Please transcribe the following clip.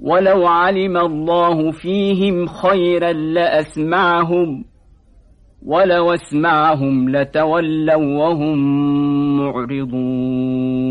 ولو علم الله فيهم خيرا لأسمعهم ولو أسمعهم لتولوا وهم معرضون.